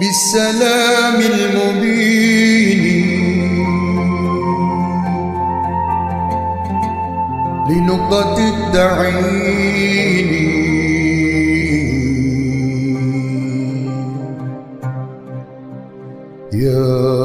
بالسلام المبين. لنقطة التعيين. يا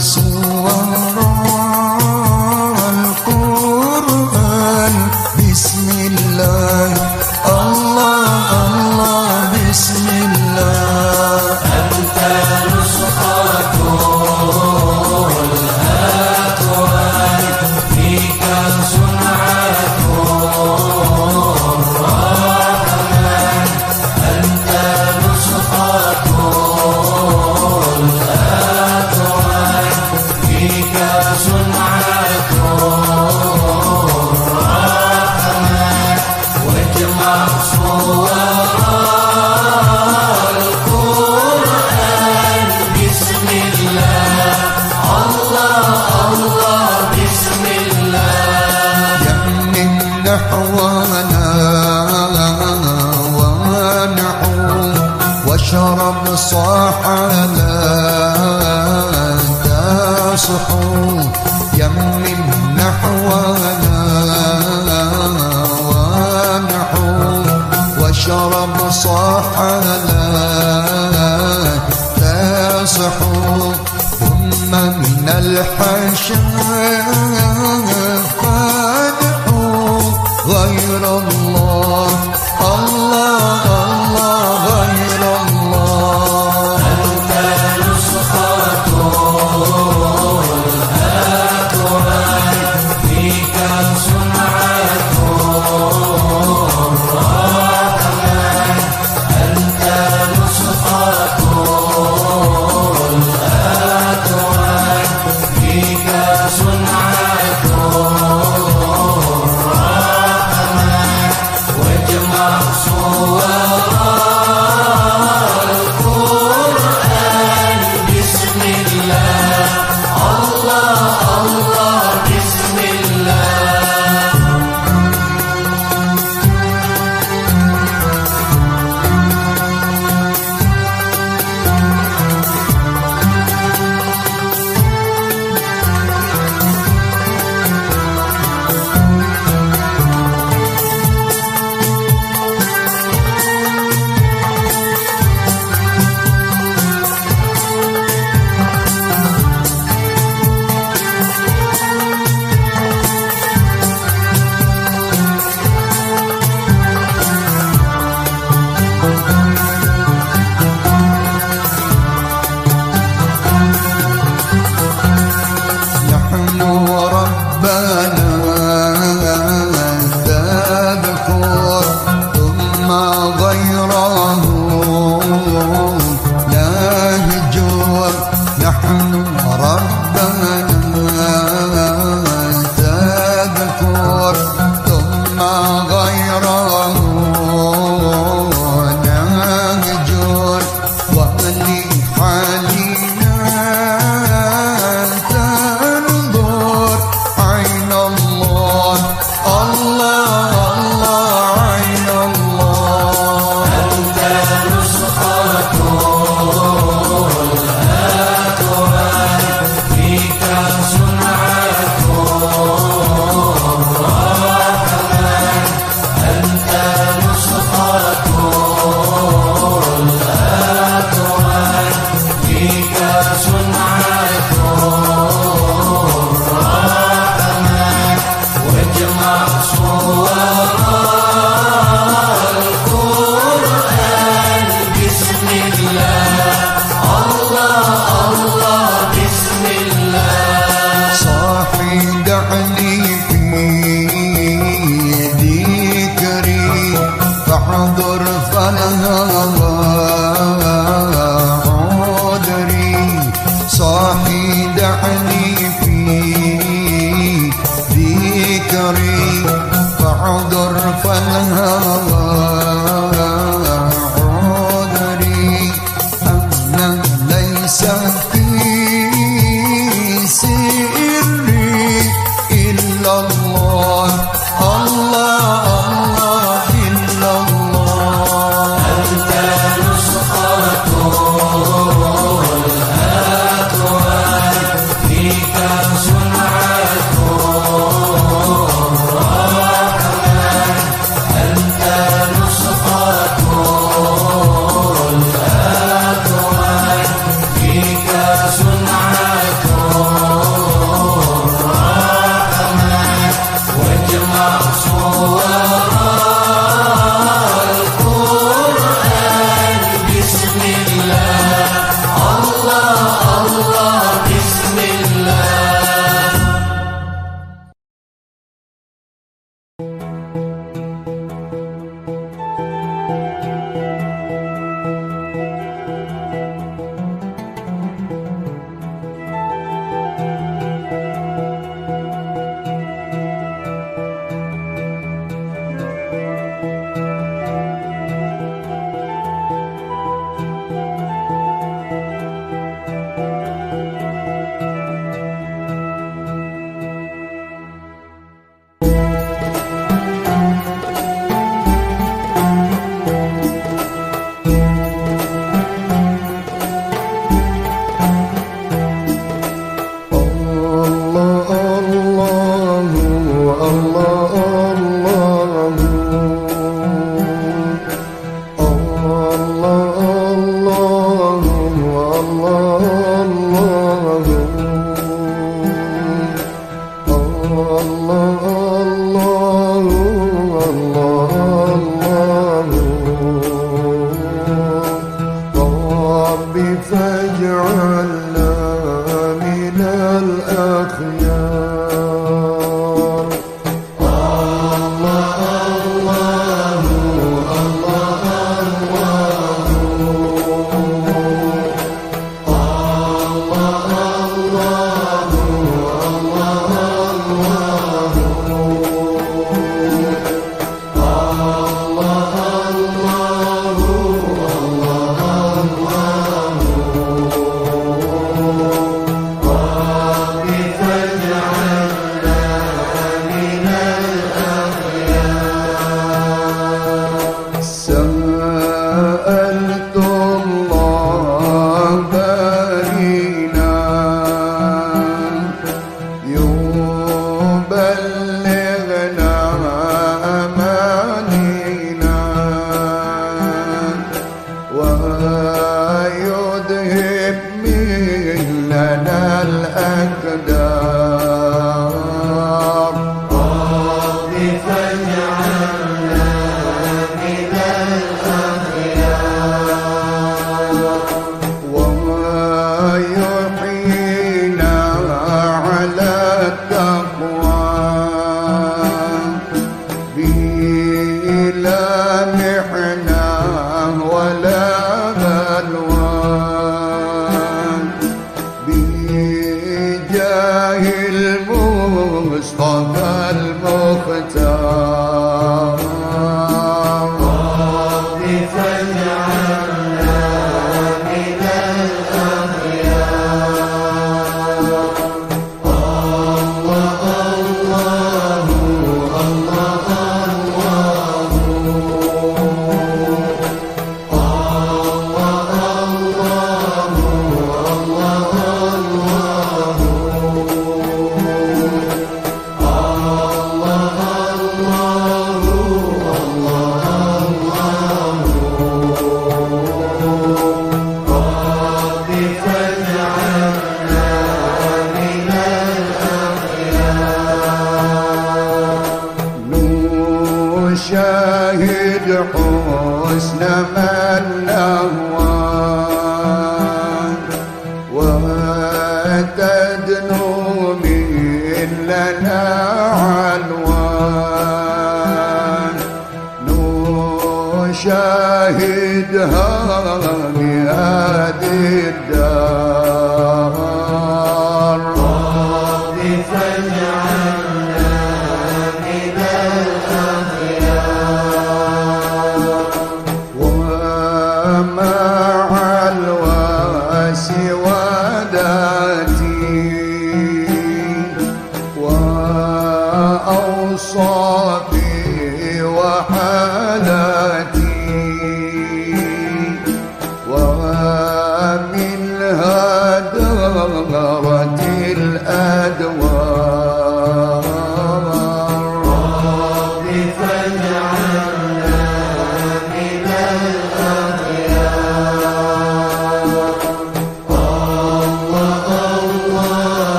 mais um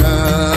Krishna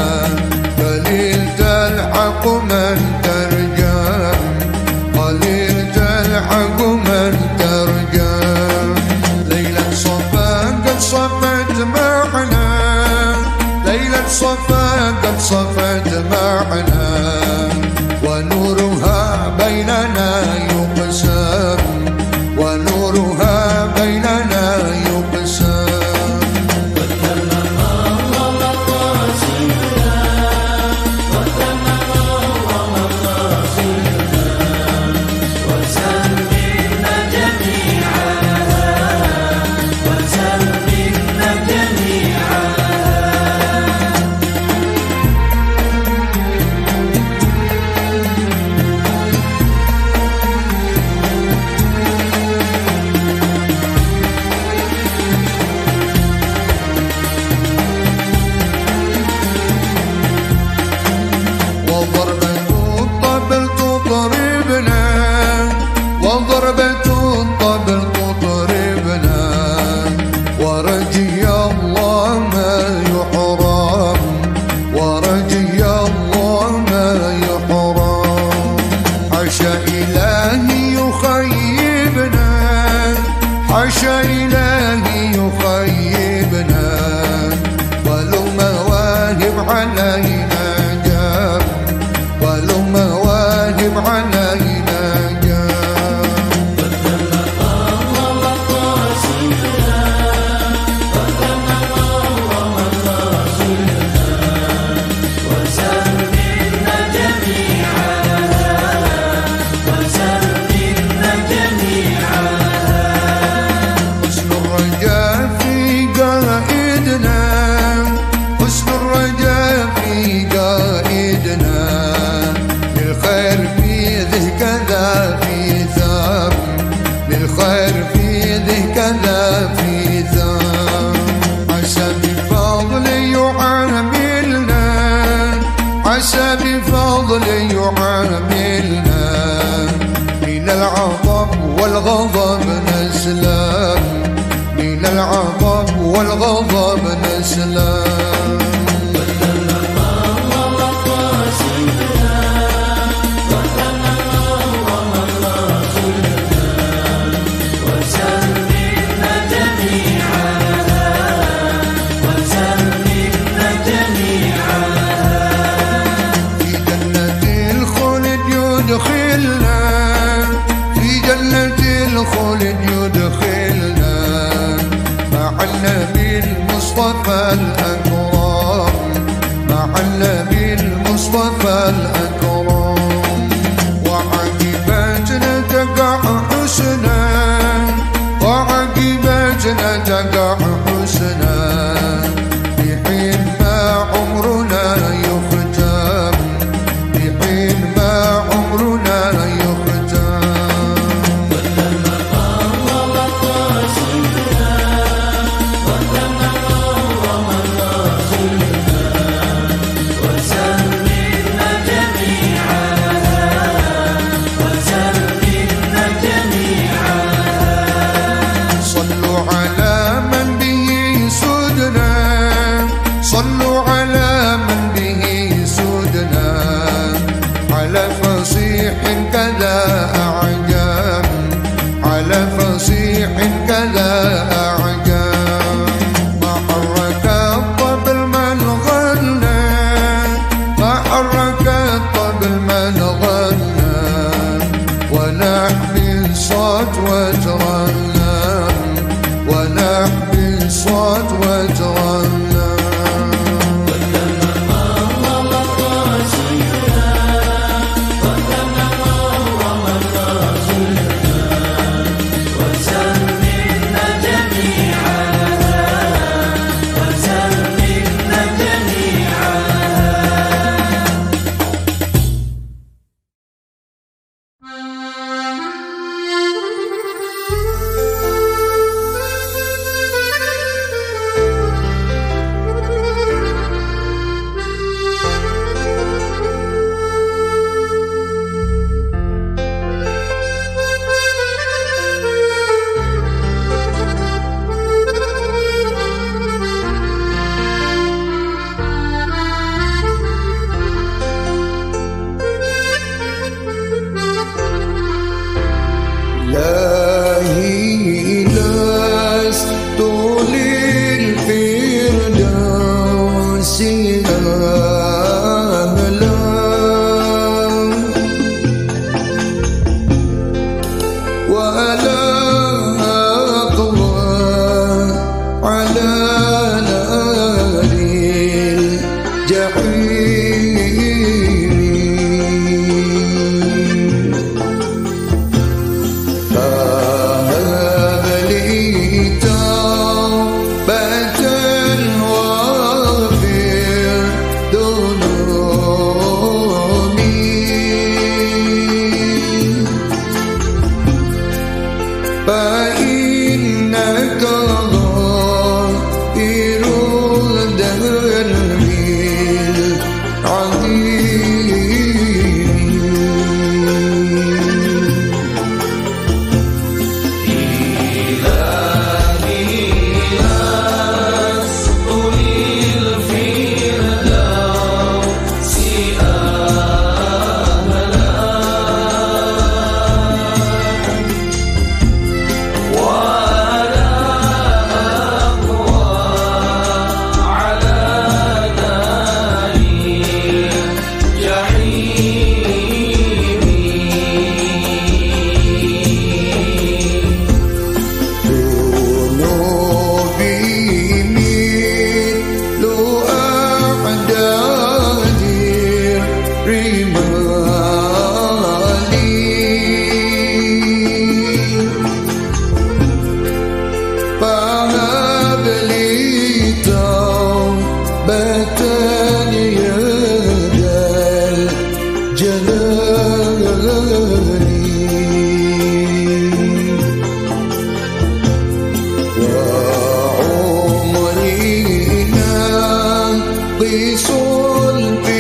sol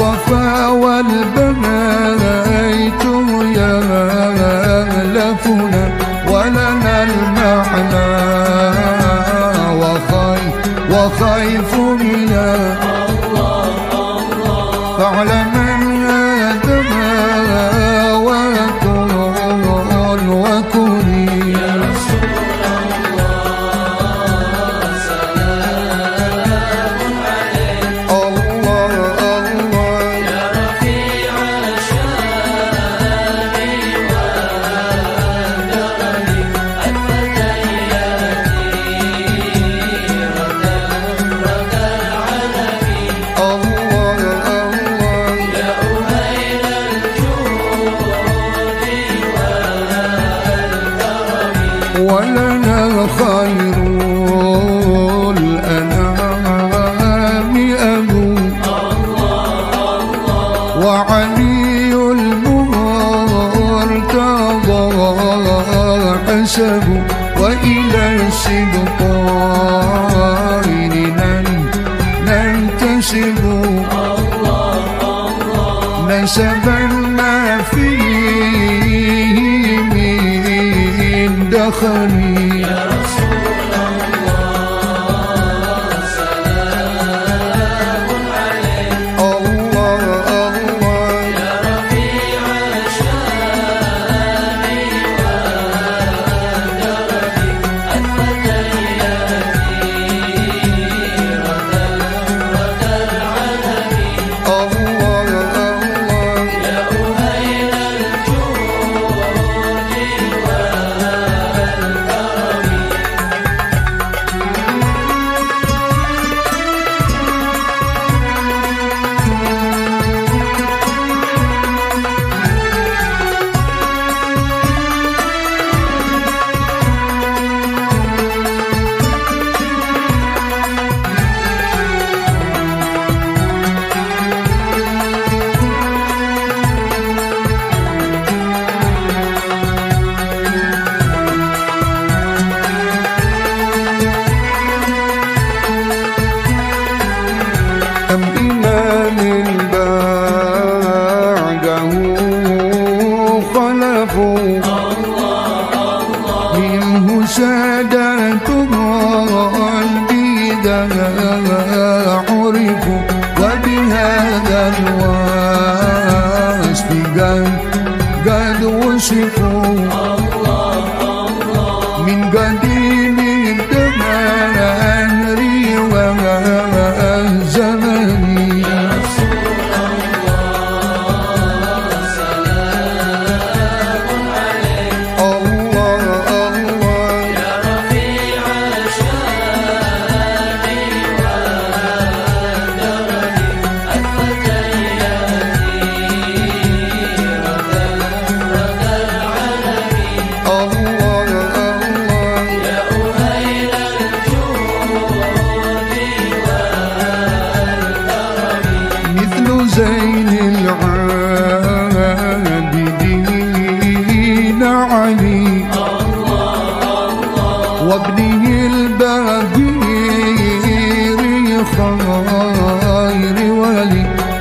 son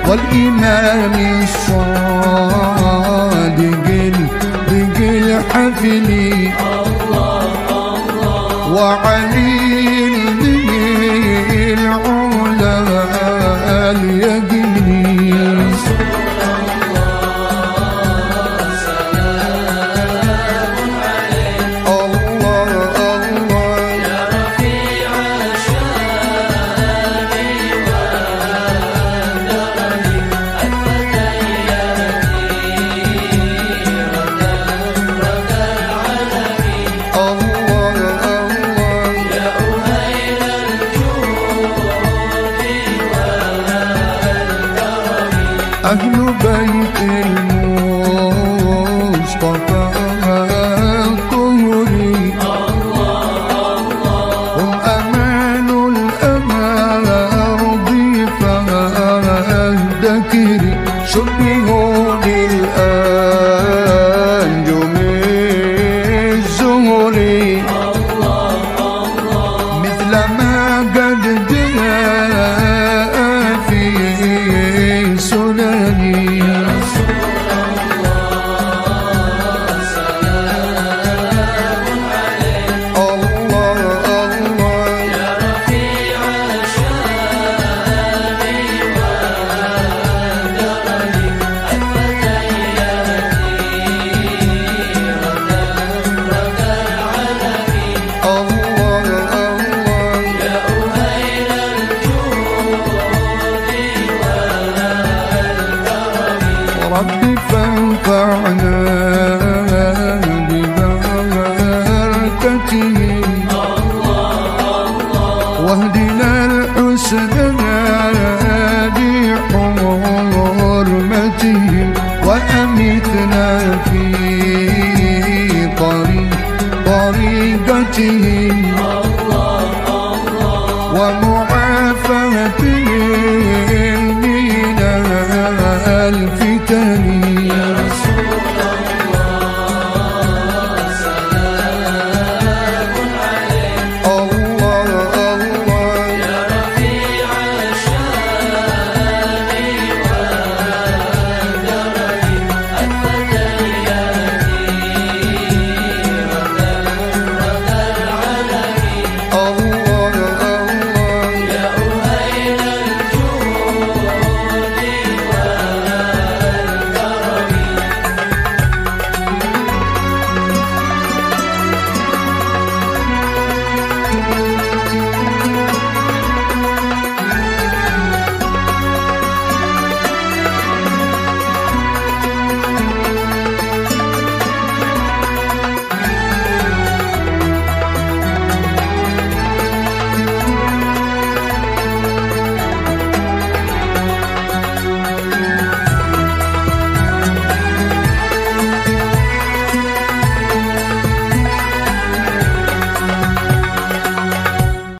والإمام الصادق